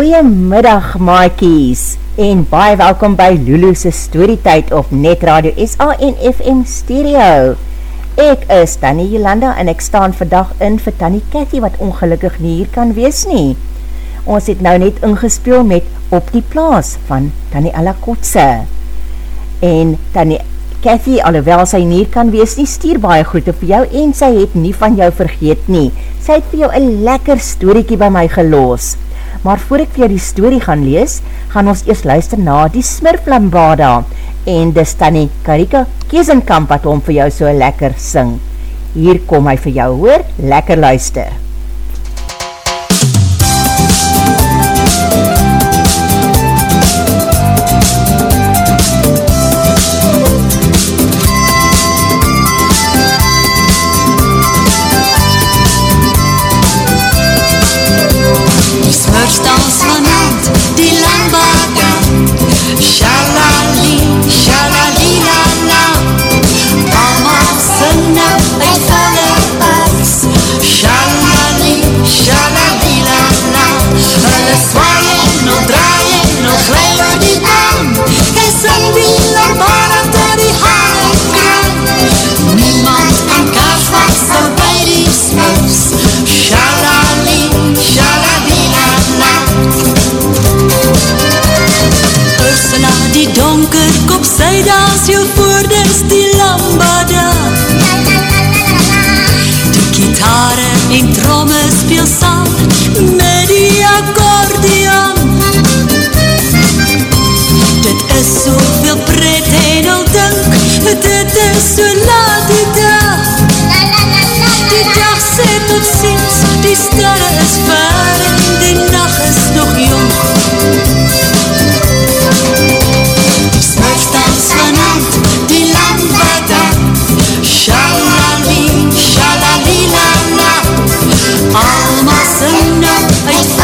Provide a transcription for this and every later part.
Goeiemiddag maakies en baie welkom by Lulu's Storytyd op Net Radio SA en FM Stereo. Ek is Tanny Jolanda en ek staan vandag in vir Tanny Cathy wat ongelukkig nie hier kan wees nie. Ons het nou net ingespeel met Op die Plaas van Tanny Alakotse. En Tanny Cathy, alhoewel sy nie kan wees nie, stuur baie groete vir jou en sy het nie van jou vergeet nie. Sy het vir jou een lekker storiekie by my geloos maar voor ek vir jou die story gaan lees, gaan ons eerst luister na die Smurflambada en dis Tanny Karika Keesenkamp wat hom vir jou so lekker sing. Hier kom hy vir jou hoor, lekker luister. Ay,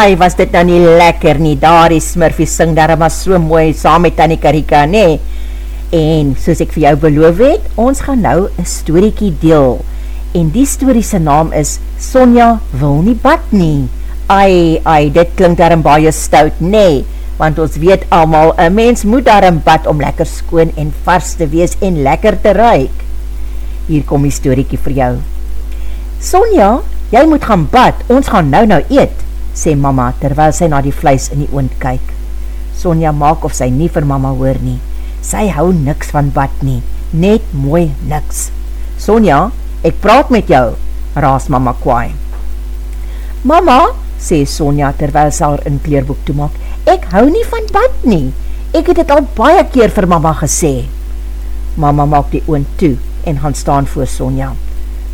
Ai, was dit nou nie lekker nie, daar die smurfie sing daar maar so mooi saam met Tanny Karika, nee. En soos ek vir jou beloof het, ons gaan nou een storiekie deel. En die storie sy naam is Sonja wil nie bad nie. Ai, ai, dit klink daar een baie stout, nee. Want ons weet allemaal, een mens moet daar een bad om lekker skoon en vars te wees en lekker te ruik. Hier kom die storiekie vir jou. Sonja, jy moet gaan bad, ons gaan nou nou eet sê mama, terwyl sy na die vleis in die oond kyk. Sonja maak of sy nie vir mama hoor nie. Sy hou niks van bad nie. net mooi niks. Sonja, ek praat met jou, raas mama kwaai. Mama, sê Sonja terwyl sy haar in kleerboek toemaak, ek hou nie van bad nie. Ek het dit al baie keer vir mama gesê. Mama maak die oon toe en gaan staan voor Sonja.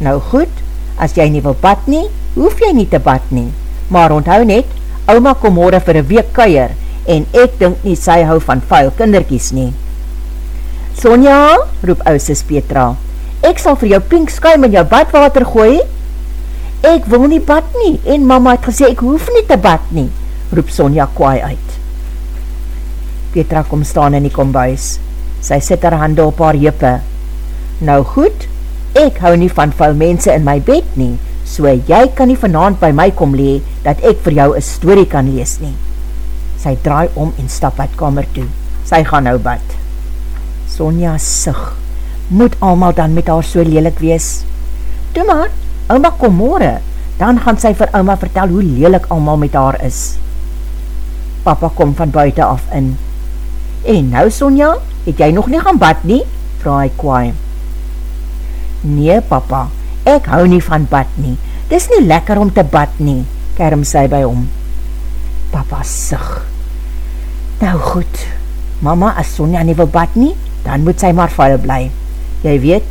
Nou goed, as jy nie wil bad nie, hoef jy nie te bad nie. Maar onthou net, ouma kom morgen vir een week kuier en ek dink nie sy hou van vuil kinderkies nie. Sonja, roep ousis Petra, ek sal vir jou pink skuim in jou badwater gooi. Ek wil nie bad nie, en mama het gesê ek hoef nie te bad nie, roep Sonja kwaai uit. Petra kom staan in die kombuis. Sy sit haar hande op haar jeppe. Nou goed, ek hou nie van vuil mense in my bed nie, so jy kan nie vanavond by my kom lee, dat ek vir jou een story kan lees nie. Sy draai om en stap uit kamer toe. Sy gaan nou bad. Sonja sig. Moet almal dan met haar so lelik wees? Toe maar, ouma kom morgen, dan gaan sy vir ouma vertel hoe lelik almal met haar is. Papa kom van buiten af in. En nou Sonja, het jy nog nie gaan bad nie? Vraag hy kwaai. Nee papa, ek hou nie van bad nie. Dis nie lekker om te bad nie, kerm sy by hom. Papa sig. Nou goed, mama as Sonja nie wil bad nie, dan moet sy maar vuil bly. Jy weet,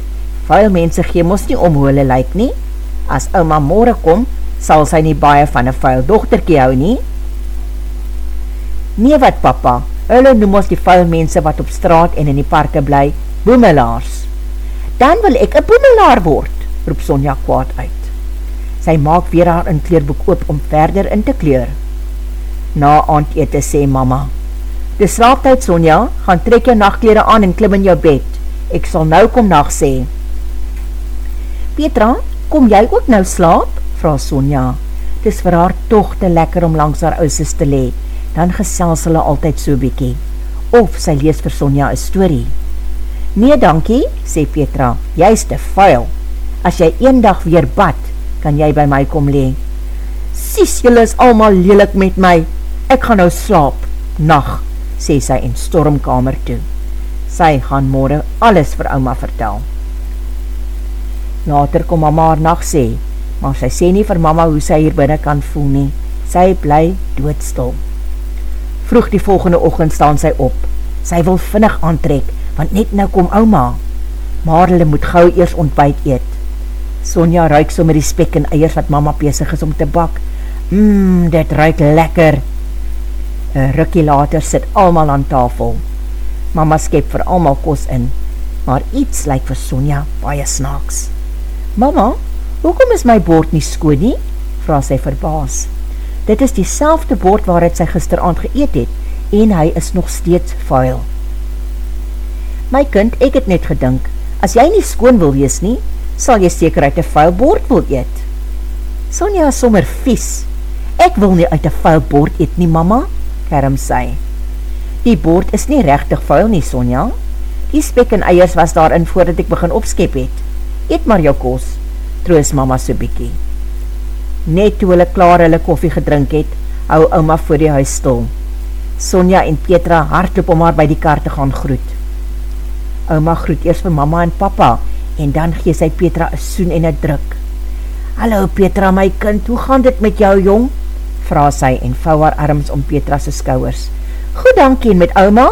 vuil mense gee mos nie om hoe hulle lyk nie. As ouma morgen kom, sal sy nie baie van een vuil dochterkie hou nie. Nee wat papa, hulle noem ons die vuil mense wat op straat en in die parke bly, boemelaars. Dan wil ek een boemelaar word, roep Sonja kwaad uit. Sy maak weer haar in kleerboek oop om verder in te kleur. Na aand ete sê mama, Dis slaaptijd, Sonja, gaan trek jou nachtkleren aan en klim in jou bed. Ek sal nou kom nacht sê. Petra, kom jy ook nou slaap? Vraag Sonja. Dis vir haar toch te lekker om langs haar ouses te le. Dan gesels hulle altyd so bykie. Of sy lees vir Sonja een story. Nee, dankie, sê Petra. Jy is te vuil. As jy een dag weer bad, kan jy by my kom le. Sies, jylle is allemaal lelik met my. Ek gaan nou slaap. Nacht sê sy en stormkamer toe. Sy gaan morgen alles vir ouma vertel. Later kom mama haar nacht sê, maar sy sê nie vir mama hoe sy hier binnen kan voel nie. Sy bly doodstil. Vroeg die volgende ochend staan sy op. Sy wil vinnig aantrek, want net nou kom ouma. Maar hulle moet gauw eers ontbijt eet. Sonja ruik so met die spek en eiers wat mama pesig is om te bak. Mmm, dit ruik lekker, Een rukkie later sit almal aan tafel. Mama skep vir almal kos in, maar iets lyk vir Sonja baie snaaks. Mama, hoekom is my bord nie skoon nie? Vraag sy verbaas. Dit is die selfde bord waar het sy gisteravond geëet het, en hy is nog steeds vuil. My kind, ek het net gedink, as jy nie skoon wil wees nie, sal jy seker uit een vuil bord wil eet. Sonja is sommer vies. Ek wil nie uit een vuil bord eet nie, mama, kerm sy. Die boord is nie rechtig vuil nie, Sonja. Die spek en eiers was daarin voordat ek begin opskep het. Eet maar jou kos, troos mama so bykie. Net toe hulle klaar hulle koffie gedrink het, hou oma voor die huis stil. Sonja en Petra hardloop om haar by die kar te gaan groet. Oma groet eers vir mama en papa, en dan gee sy Petra een soen en een druk. Hallo Petra my kind, hoe gaan dit met jou jong? vraag sy en vou haar arms om Petra's skouwers. Goed dankie, en met ouma?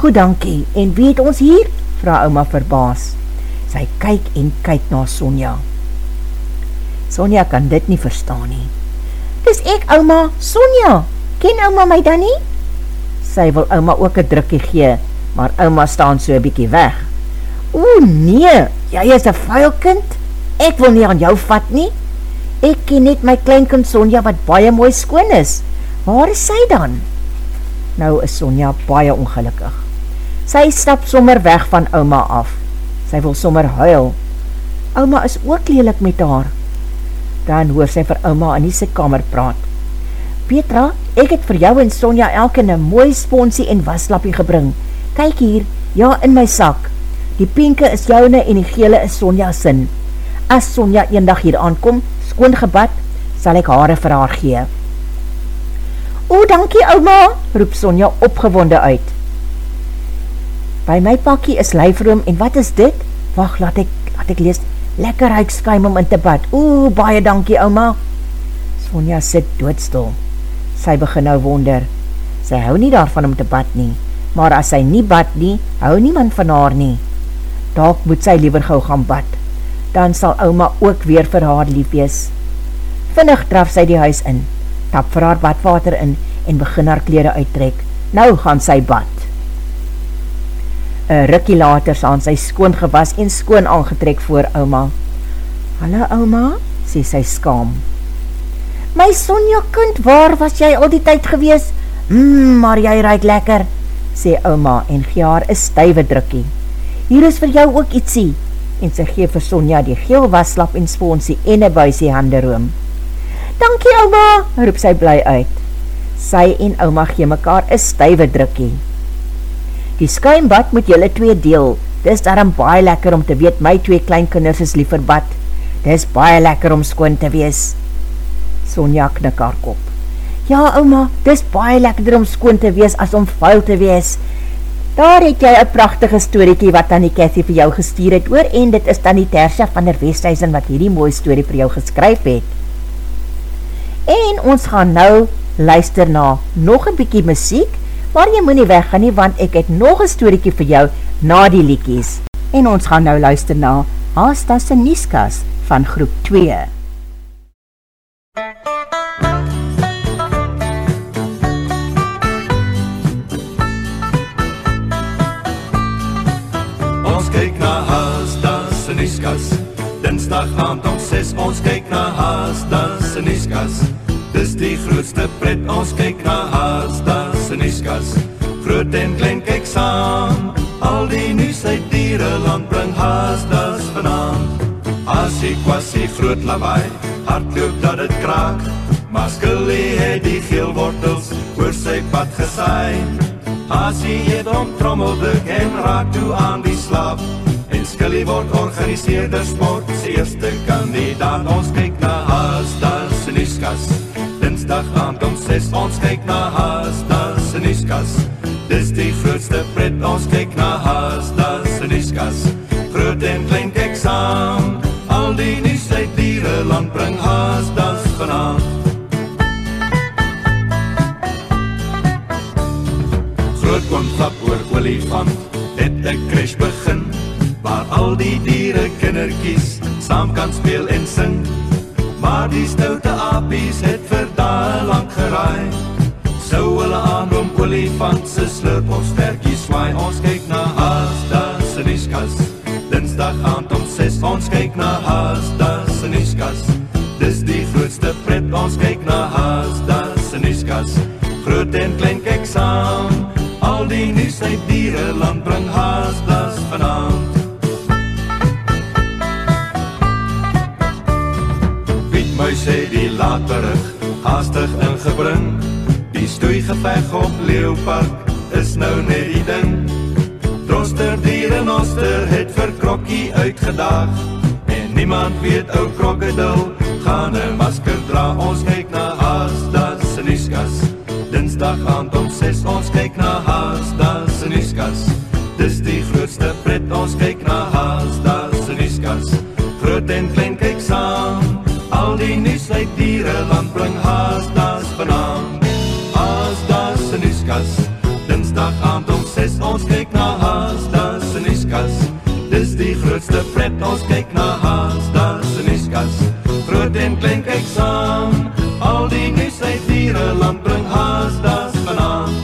Goed dankie, en wie het ons hier? Vraag ouma verbaas. Sy kyk en kyk na Sonja. Sonja kan dit nie verstaan nie. Dis ek, ouma, Sonja. Ken ouma my dan nie? Sy wil ouma ook een drukkie gee, maar ouma staan so een bykie weg. O nee, jy is een vuil kind. Ek wil nie aan jou vat nie. Ek ken net my kleinkind Sonja wat baie mooi skoon is. Waar is sy dan? Nou is Sonja baie ongelukkig. Sy stap sommer weg van ouma af. Sy wil sommer huil. Ouma is ook lelik met haar. Dan hoor sy vir ouma in die kamer praat. Petra, ek het vir jou en Sonja elke een mooi sponsie en waslappie gebring. Kyk hier, ja in my sak. Die pinke is joune en die gele is Sonja sin. As Sonja een dag hier aankom, skoon gebad, sal ek haare vir haar gee. O, dankie ouma, roep Sonja opgewonde uit. By my pakkie is lyfroom en wat is dit? Wacht, laat ek, laat ek lees. Lekker ruik skuim om in te bad. Oeh, baie dankie, oma. Sonja sit doodstil. Sy begin nou wonder. Sy hou nie daarvan om te bad nie, maar as sy nie bad nie, hou niemand van haar nie. Daak moet sy liever gauw gaan bad. Dan sal oma ook weer vir haar lief wees. Vinnig draf sy die huis in, tap vir haar badwater in en begin haar kleren uittrek. Nou gaan sy bad. Een rikkie later saan sy skoon gewas en skoon aangetrek voor ouma. Hallo ouma, sê sy skaam. My Sonja kind, waar was jy al die tyd gewees? Mmm, maar jy ruik lekker, sê ouma en gee haar een stuive drukkie. Hier is vir jou ook ietsie, en sy gee vir Sonja die geel waslap en sponsie en een buisie hande room. Dankie ouma, roep sy bly uit. Sy en ouma gee mekaar een stuive drukkie. Die skuimbad moet julle twee deel. Dis daarom baie lekker om te weet my twee kleinkinders is liever bad. Dis baie lekker om skoon te wees. Sonja knik haar kop. Ja, ouma, dis baie lekkerder om skoon te wees as om vuil te wees. Daar het jy een prachtige storiekie wat Tanny Cathy vir jou gestuur het oor en dit is Tanny Tersha van der Westhuizen wat hierdie mooie story vir jou geskryf het. En ons gaan nou luister na nog een bykie muziek, maar jy moet nie weggaan nie, want ek het nog een storiekie vir jou na die liekies. En ons gaan nou luister na Asta Siniskas van groep 2. Siniskas Dinsdag aand om 6 ons kyk na Asta Siniskas Dis die grootste pret, ons kyk na Haastas en Iskas Groot en klein kyk saam. Al die nuus uit diereland bring Haastas vanavond Asie kwasie groot lawaai. Hardloop dat het kraak. Maskelie het die geel wortels Oor sy pad gesaai. Asie het om trommeldik en raak toe aan die slaap Skilly word organiseerde sport Eerste kandidaat Ons kyk na Haastas en Iskas Dinsdag aand om 6 ons kyk na Haastas en Iskas. Dis die grootste pret ons kyk na Haastas en Iskas. Groot en klein kyk saam. Al die nuus uit diere land bring Haastas vanaand. Groot kom klap oor olifant. Het 'n crash begin waar al die diere kindertjies saam kan speel en sing. Maar die stoute apies het vir dae lank geraai. Sou hulle aanroom olifant se slurp of sterkie swaai. Ons kyk na Haastas en Iskas Dinsdag aand om 6 ons kyk na Haastas en Iskas Dis die grootste pret ons kyk na Haastas en Iskas Groot en klein kyk saam. Al die nuus uit diereland bring Haastas vanavond laterig haastig ingebring. Die stoei geveg op Leeupark is nou net die ding. Droster dier en oster het vir Krokkie uitgedaag. En niemand weet ou Krokodil gaan een masker dra. Ons kyk na Haasdas en Iskas. Dinsdag aand om 6 ons kyk na Haasdas ons kyk na Haasdas en Iskas Groot en klein kyk saam Al die nuus uit diereland bring Haasdas vanavond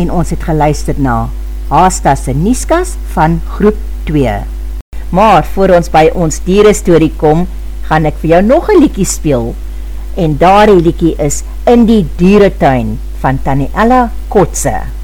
En ons het geluister na Haastas en Niskas van groep 2. Maar voor ons by ons diere story kom, gaan ek vir jou nog een liekie speel. En daar die liekie is In die Dieretuin van Taniella Kotse.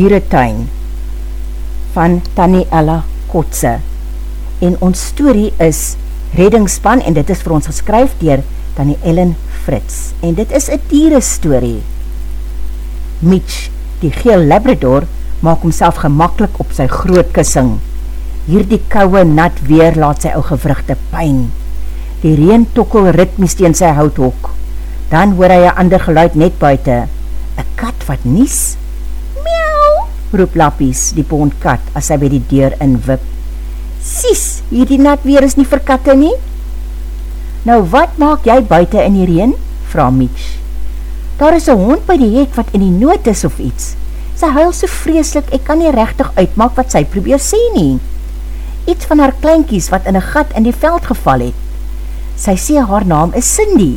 Dieretuin van Tanny Ella Kotse. En ons story is Reddingspan en dit is vir ons geskryf dier Tanny Ellen Frits. En dit is een diere story. Mitch, die geel labrador, maak homself gemakkelijk op sy groot kussing. Hier die kouwe nat weer laat sy ou gewrugte pijn. Die reen tokkel ritmies teen sy houthok. Dan hoor hy een ander geluid net buiten. Een kat wat nies? Roep Lappies, die pond kat, as hy by die deur inwip. Sies, hier die nat weer is nie vir katte nie? Nou wat maak jy buiten in die reen? Vraag Mitch. Daar is een hond by die hek wat in die nood is of iets. Sy huil so vreeslik, ek kan nie rechtig uitmaak wat sy probeer sê nie. Iets van haar kleinkies wat in een gat in die veld geval het. Sy sê haar naam is Cindy.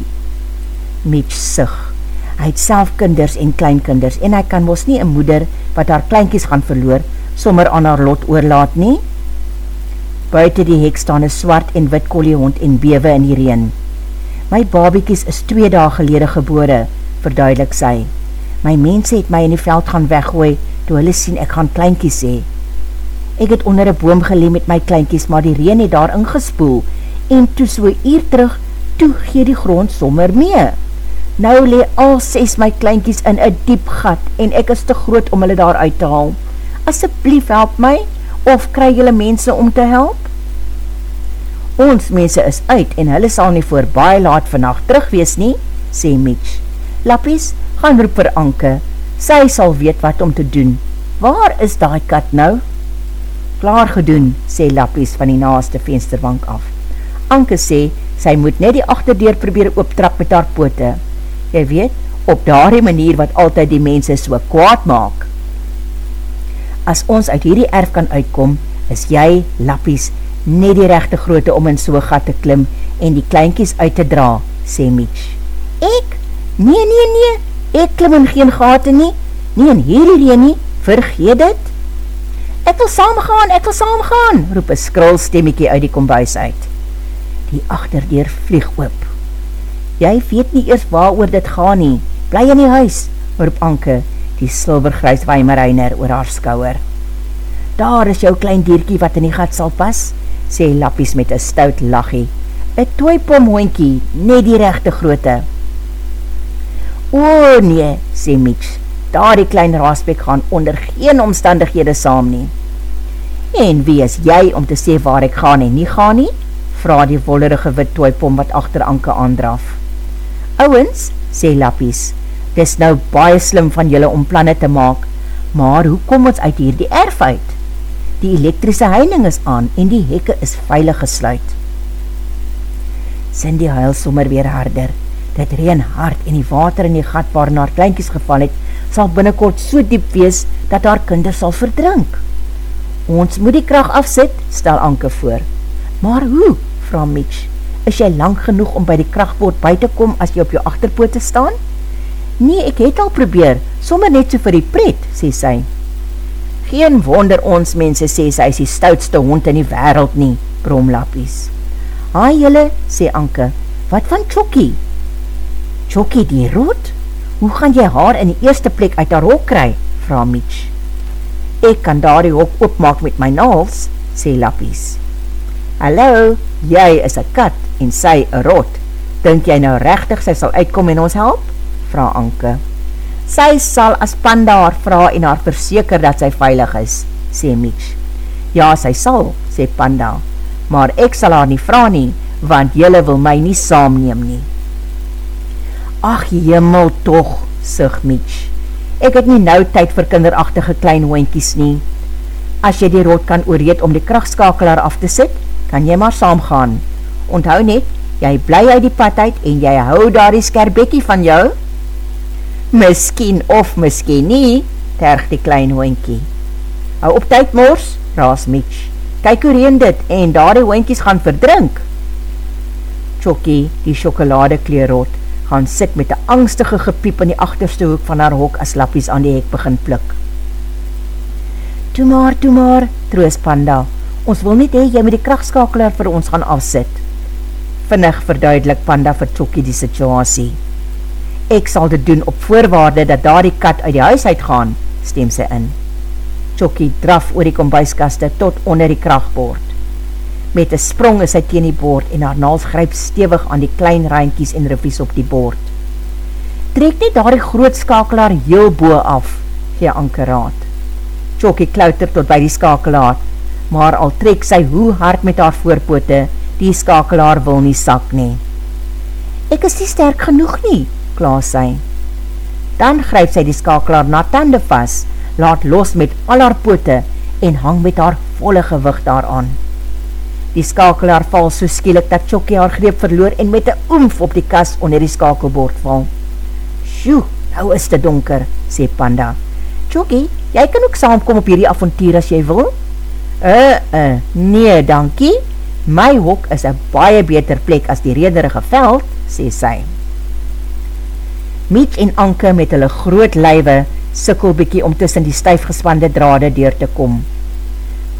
Mitch sig. Hy het self kinders en kleinkinders en hy kan mos nie een moeder wat haar kleinkies gaan verloor, sommer aan haar lot oorlaat nie. Buiten die hek staan een swart en wit koliehond en bewe in die reen. My babiekies is twee dagen gelede gebore, verduidelik sy. My mense het my in die veld gaan weggooi, toe hulle sien ek gaan kleinkies hee. Ek het onder een boom gelee met my kleinkies, maar die reen het daar ingespoel, en toe so hier terug, toe gee die grond sommer mee. Nou lee al ses my kleinkies in een diep gat, en ek is te groot om hulle daar uit te haal. Asseblief help my, of kry julle mense om te help? Ons mense is uit, en hulle sal nie voor baie laat vannacht terugwees nie, sê Mitch. Lappies, gaan roep vir Anke, sy sal weet wat om te doen. Waar is die kat nou? Klaar gedoen, sê Lappies van die naaste vensterbank af. Anke sê, sy moet net die achterdeur probeer optrap met haar poote. Jy weet, op daardie manier wat altyd die mense so kwaad maak. As ons uit hierdie erf kan uitkom, is jy, Lappies, net die rechte groote om in so'n gat te klim en die kleinkies uit te dra, sê Mitch. Ek? Nee, nee, nee, ek klim in geen gaten nie, nie in hierdie reen nie, vergeet dit. Ek wil saamgaan, ek wil saamgaan, roep een skril stemmiekie uit die kombuis uit. Die achterdeur vlieg oop. Jy weet nie eers waar oor dit gaan nie, bly in die huis, roep Anke, die silvergruis weimereiner oor haar skouwer. Daar is jou klein dierkie wat in die gat sal pas, sê Lappies met een stout lachie. Een toeipom hoinkie, net die rechte groote. O nee, sê Mitch, daar die klein raasbek gaan onder geen omstandighede saam nie. En wie is jy om te sê waar ek gaan en nie gaan nie? Vraag die wollerige wit toipom wat achter Anke aandraf. Ouwens, sê Lappies, dis nou baie slim van julle om planne te maak, maar hoe kom ons uit hier die erf uit? Die elektrische heining is aan en die hekke is veilig gesluit. Cindy huil sommer weer harder. Dit reen hard en die water in die gat waar na haar kleinkies geval het, sal binnenkort so diep wees, dat haar kinder sal verdrink. Ons moet die kracht afsit, stel Anke voor. Maar hoe, vraag Mitch, is jy lang genoeg om by die krachtboot by te kom as jy op jou achterpoot te staan? Nee, ek het al probeer, sommer net so vir die pret, sê sy. Geen wonder ons mense, sê sy, is die stoutste hond in die wereld nie, bromlappies. Haai jylle, sê Anke, wat van Chokkie? Chokkie die rood? Hoe gaan jy haar in die eerste plek uit haar hok kry? Vraag Mitch. Ek kan daar die hok opmaak met my naals, sê Lappies. Hallo, jy is een kat en sy een rot. Dink jy nou rechtig sy sal uitkom en ons help? Vraag Anke. Sy sal as panda haar vraag en haar verseker dat sy veilig is, sê Mitch. Ja, sy sal, sê panda. Maar ek sal haar nie vraag nie, want jylle wil my nie saamneem nie. Ach, jemel toch, sig Mitch. Ek het nie nou tyd vir kinderachtige klein hoinkies nie. As jy die rot kan oorreed om die krachtskakelaar af te sit, kan jy maar saamgaan. Onthou net, jy bly uit die pad uit en jy hou daar die skerbekkie van jou? Miskien of miskien nie, terg die klein hoinkie. Hou op tyd mors, raas Mitch. Kyk hoe reen dit en daar die hoinkies gaan verdrink. Chokkie, die chocolade kleerrot, gaan sit met een angstige gepiep in die achterste hoek van haar hok as lappies aan die hek begin pluk. Toe maar, toe maar, troos panda, ons wil nie hee, jy met die krachtskakelaar vir ons gaan afsit. Vinnig verduidelik panda vir Chokie die situasie. Ek sal dit doen op voorwaarde dat daar die kat uit die huis uitgaan, stem sy in. Chokkie draf oor die kombuiskaste tot onder die krachtboord. Met een sprong is hy teen die boord en haar naals gryp stevig aan die klein ruimkies en ruffies op die boord. Trek nie daar die groot skakelaar heel boe af, gee Anke raad. Chokkie klauter tot by die skakelaar, maar al trek sy hoe hard met haar voorpote, die skakelaar wil nie sak nie. Ek is nie sterk genoeg nie, klaas sy. Dan gryp sy die skakelaar na tande vast, laat los met al haar pote en hang met haar volle gewicht daaraan. Die skakelaar val so skielik dat Chokkie haar greep verloor en met een oomf op die kas onder die skakelbord val. Sjoe, nou is dit donker, sê Panda. Chokkie, jy kan ook saamkom op hierdie avontuur as jy wil? Uh, uh, nee, dankie. My hok is een baie beter plek as die rederige veld, sê sy. Miet en Anke met hulle groot lywe sikkel bykie om tussen die stuifgespande drade deur te kom.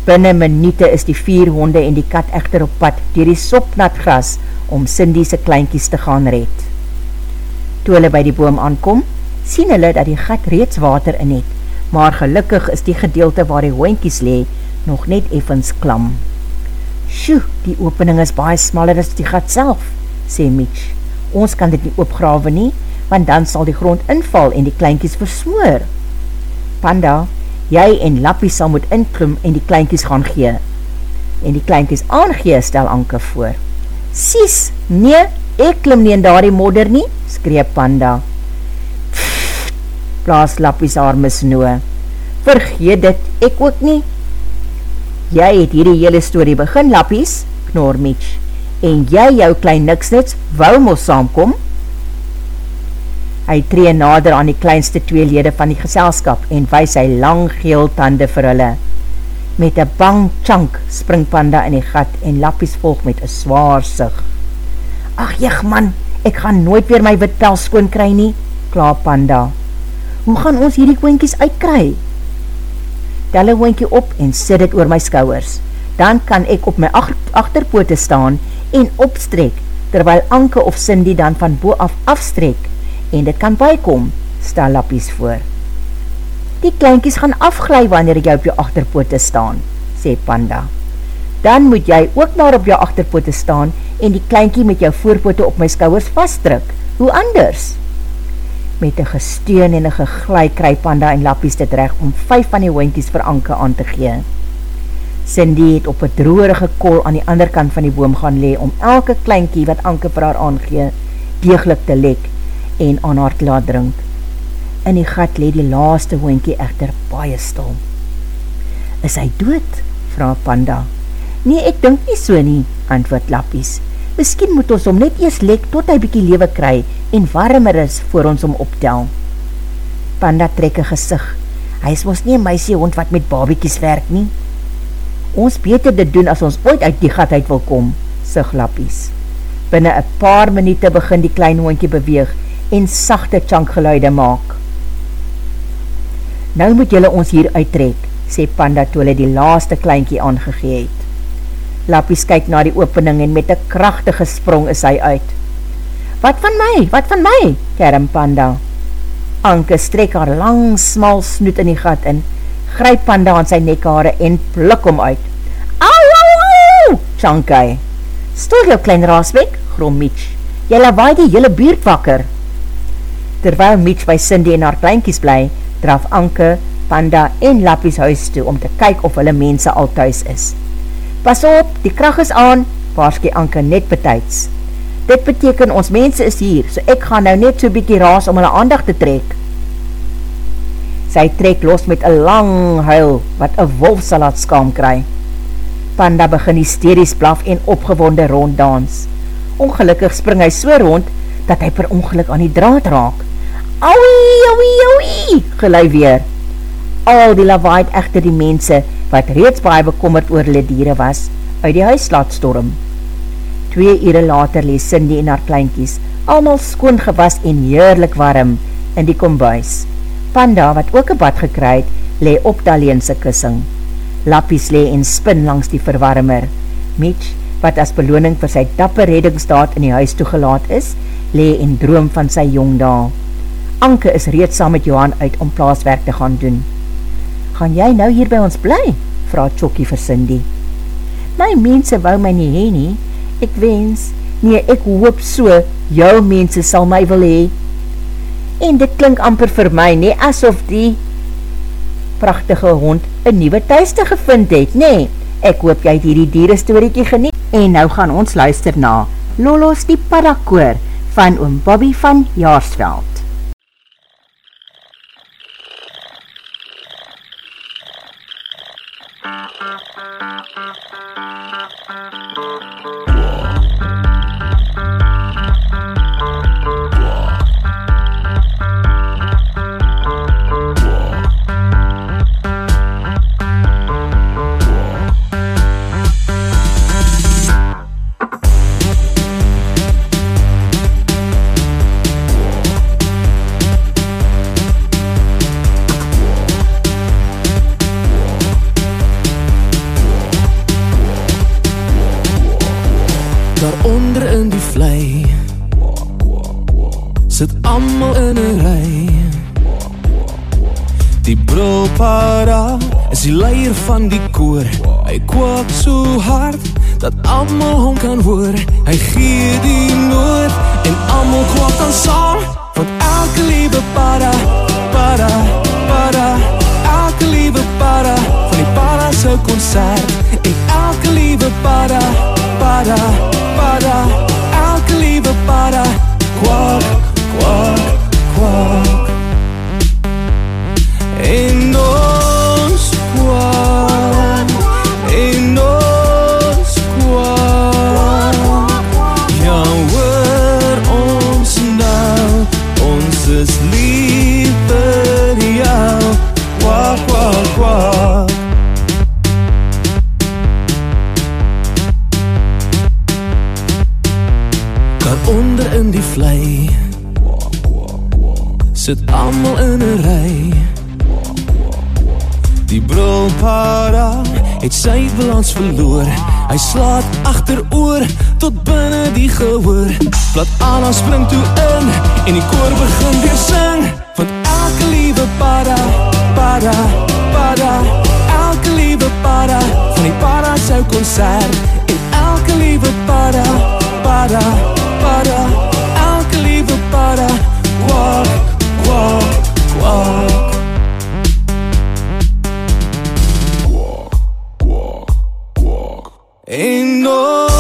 Binnen minute is die vier honde en die kat echter op pad dier die sopnat gras om Cindy se kleinkies te gaan red. Toe hulle by die boom aankom, sien hulle dat die gat reeds water in het, maar gelukkig is die gedeelte waar die hoinkies lee nog net effens klam. Sjoe, die opening is baie smaller as die gat self, sê Mitch. Ons kan dit nie opgrawe nie, want dan sal die grond inval en die kleinkies versmoor. Panda, jy en Lappie sal moet inklum en die kleinkies gaan gee. En die kleinkies aangee, stel Anke voor. Sies, nee, ek klim nie in daar die modder nie, skreep Panda. Pfff, blaas Lappies arme snoe. Vergeet dit, ek ook nie. Jy het hierdie hele story begin, Lappies, knor Mitch. En jy jou klein niksnits wou mos saamkom, Hy tree nader aan die kleinste twee lede van die geselskap en wys sy lang geel tande vir hulle. Met een bang chunk spring panda in die gat en lappies volg met een zwaar sig. Ach jig man, ek gaan nooit weer my witpel skoon kry nie, klaar panda. Hoe gaan ons hierdie koinkies uitkry? Tel een hoinkie op en sit het oor my skouwers. Dan kan ek op my achterpoote staan en opstrek, terwyl Anke of Cindy dan van boe af afstrek en dit kan bykom, stel lappies voor. Die kleinkies gaan afglij wanneer jy op jou achterpoote staan, sê Panda. Dan moet jy ook maar op jou achterpoote staan en die kleinkie met jou voorpoote op my skouwers vastdruk. Hoe anders? Met een gesteun en een geglij kry Panda en lappies dit recht om vijf van die hoinkies vir Anke aan te gee. Cindy het op een droerige kool aan die ander kant van die boom gaan lee om elke kleinkie wat Anke vir haar aangee, deeglik te lek en aan haar laat drink. In die gat leed die laaste hoentjie echter baie stil. Is hy dood? vraag Panda. Nee, ek dink nie so nie, antwoord Lappies. Miskien moet ons om net eers lek tot hy bykie lewe kry en warmer is voor ons om optel. Panda trek een gezicht. Hy is ons nie een meisie hond wat met babiekies werk nie. Ons beter dit doen as ons ooit uit die gat uit wil kom, sig Lappies. Binnen een paar minuute begin die klein hondje beweeg en sachte chankgeluide maak. Nou moet jylle ons hier uittrek, sê Panda toe hulle die laaste kleinkie aangegeet. Lappies kyk na die opening en met een krachtige sprong is hy uit. Wat van my? Wat van my? kerm Panda. Anke strek haar lang, smal snoet in die gat in, gryp Panda aan sy nekhare en plik om uit. Au, au, au, chankai. Stoel jou klein raasbek, grom Mitch. Jy lawaai die hele buurt wakker. Terwyl Mitch by Cindy en haar kleinkies bly, draf Anke, Panda en Lappies huis toe om te kyk of hulle mense al thuis is. Pas op, die kracht is aan, waarskie Anke net betijds. Dit beteken ons mense is hier, so ek gaan nou net so bykie raas om hulle aandag te trek. Sy trek los met een lang huil, wat een wolf sal laat skaam kry. Panda begin hysteries blaf en opgewonde ronddans. Ongelukkig spring hy so rond, dat hy per ongeluk aan die draad raak. Auwie, auwie, auwie, gelui weer. Al die lawaai echter die mense, wat reeds baie bekommerd oor hulle dieren was, uit die huis laat storm. Twee ure later lees Cindy en haar kleinkies, allemaal skoon gewas en heerlik warm, in die kombuis. Panda, wat ook een bad gekryd, lee op Daleense kussing. Lappies lee en spin langs die verwarmer. Mitch, wat as beloning vir sy dapper reddingsdaad in die huis toegelaat is, lee en droom van sy jong daal. Anke is reeds saam met Johan uit om plaaswerk te gaan doen. Gaan jy nou hier by ons bly? Vraag Chokkie vir Cindy. My mense wou my nie heen nie. Ek wens, nee, ek hoop so, jou mense sal my wil hee. En dit klink amper vir my, nie, asof die prachtige hond een nieuwe thuiste gevind het, nee. Ek hoop jy het hierdie dierenstoriekie geniet. En nou gaan ons luister na Lolos die Parakoor van oom Bobby van Jaarsveld. Die leier van die koor. Hy kwak so hard Dat allemaal hom kan hoor. Hy gee die nood En allemaal kwak dan saam. Want elke lieve para Para, para. Elke lieve para Van die para sy concert. En elke lieve para Para, para. Elke lieve para. Kwak, kwak, kwak En verloor. Hy slaat achter oor tot binnen die gehoor. Plat Anna spring toe in en die koor begin weer sing. Want elke liewe para, para, para. Elke liewe para van die para sy concert. En elke liewe para, para, para. Elke liewe para, kwak walk. Walk, Ain't no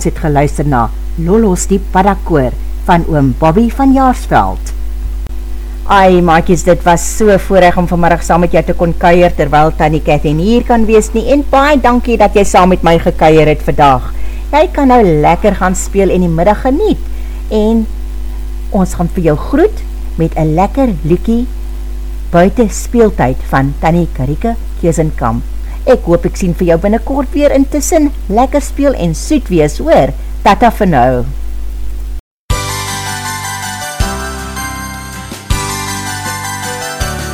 Ons het geluister na Lolos die Parakoor van oom Bobby van Jaarsveld. Ai, maakies, dit was so voorrecht om vanmiddag saam met jou te kon keier, terwyl Tanny Cathy hier kan wees nie, en baie dankie dat jy saam met my gekeier het vandag. Jy kan nou lekker gaan speel en die middag geniet, en ons gaan vir jou groet met een lekker liekie buiten speeltijd van Tanny Karike Kiesenkamp. Ek hoop ek sien vir jou binnenkort weer intussen lekker speel en soet wees, hoor. Tata vir nou.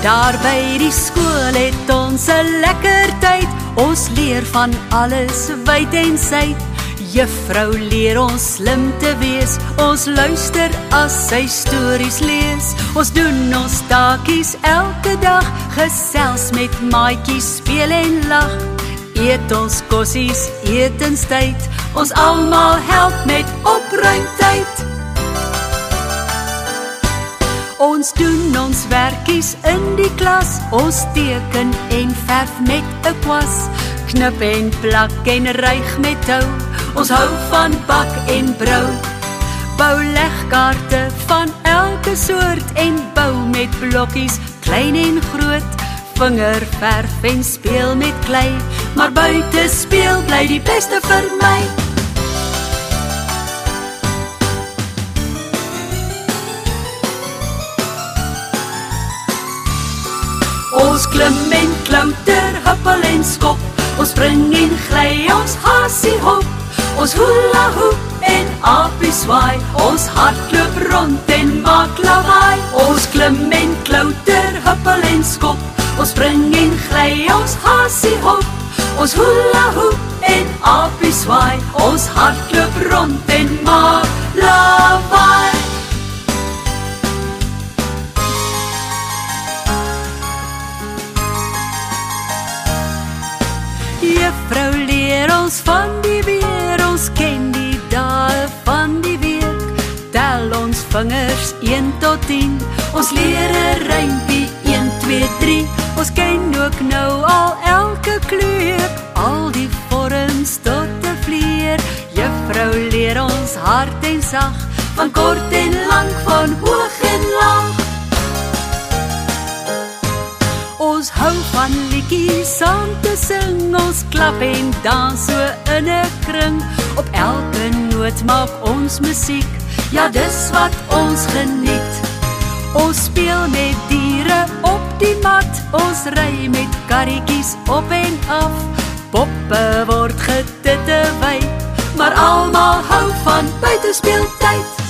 Daar by die skool het ons 'n lekker tyd. Ons leer van alles wyd en suid. Juffrou leer ons slim te wees. Ons luister as sy stories lees. Ons doen ons taakies elke dag. Gesels met maatjies, speel en lag. Eet ons kossies, etenstyd. Ons almal help met opruimtyd. Ons doen ons werkies in die klas. Ons teken en verf met 'n kwas. Knip en plak en ryg met tou. Ons hou van bak en brou. Bou legkaarte van elke soort en bou met blokkies, klein en groot. vinger verf en speel met klei, maar buite speel bly die beste vir my. Ons klim en klouter, huppel en skop, ons spring en gly, ons hasie hop, ons hula hoop en apie swaai, ons hardloop rond en maak lawaai, ons klim en klouter, huppel en skop, Ons spring en gly, ons hasie hop. Ons hula hoop en apie swaai. Ons hardloop rond en maak lawaai. Ons van die weer, ons ken die dae van die week. Tel ons vingers 1 tot 10. Ons leer 'n rympie 1 2 3 Ons ken ook nou al elke kleur, al die vorms tot 'n vleer. Juffrou leer ons hart en sag, van kort en lank, van hoog en laag. Ons hou van liedjies saam te sing, ons klap en dans so in 'n kring. Op elke noot maak ons musiek, ja dis wat ons geniet. Ons speel met diere op die mat, ons ry met karretjies op en af. Poppe word getitte wy, maar almal hou van buitespeeltyd.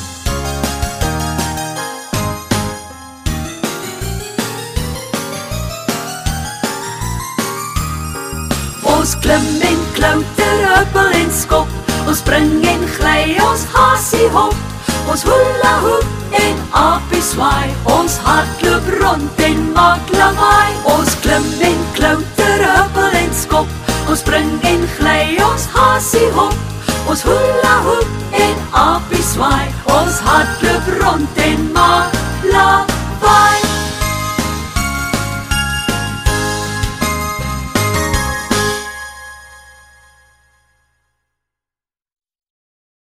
Ons klim en klouter, huppel en skop. Ons spring en gly, ons hasie hop. Ons hula hoop en apie swaai. Ons hardloop rond en maak lawaai. Ons klim en klouter, huppel en skop. Ons spring en gly, ons hasie hop. Ons hula hoop en apie swaai. Ons hardloop rond en maak lawaai.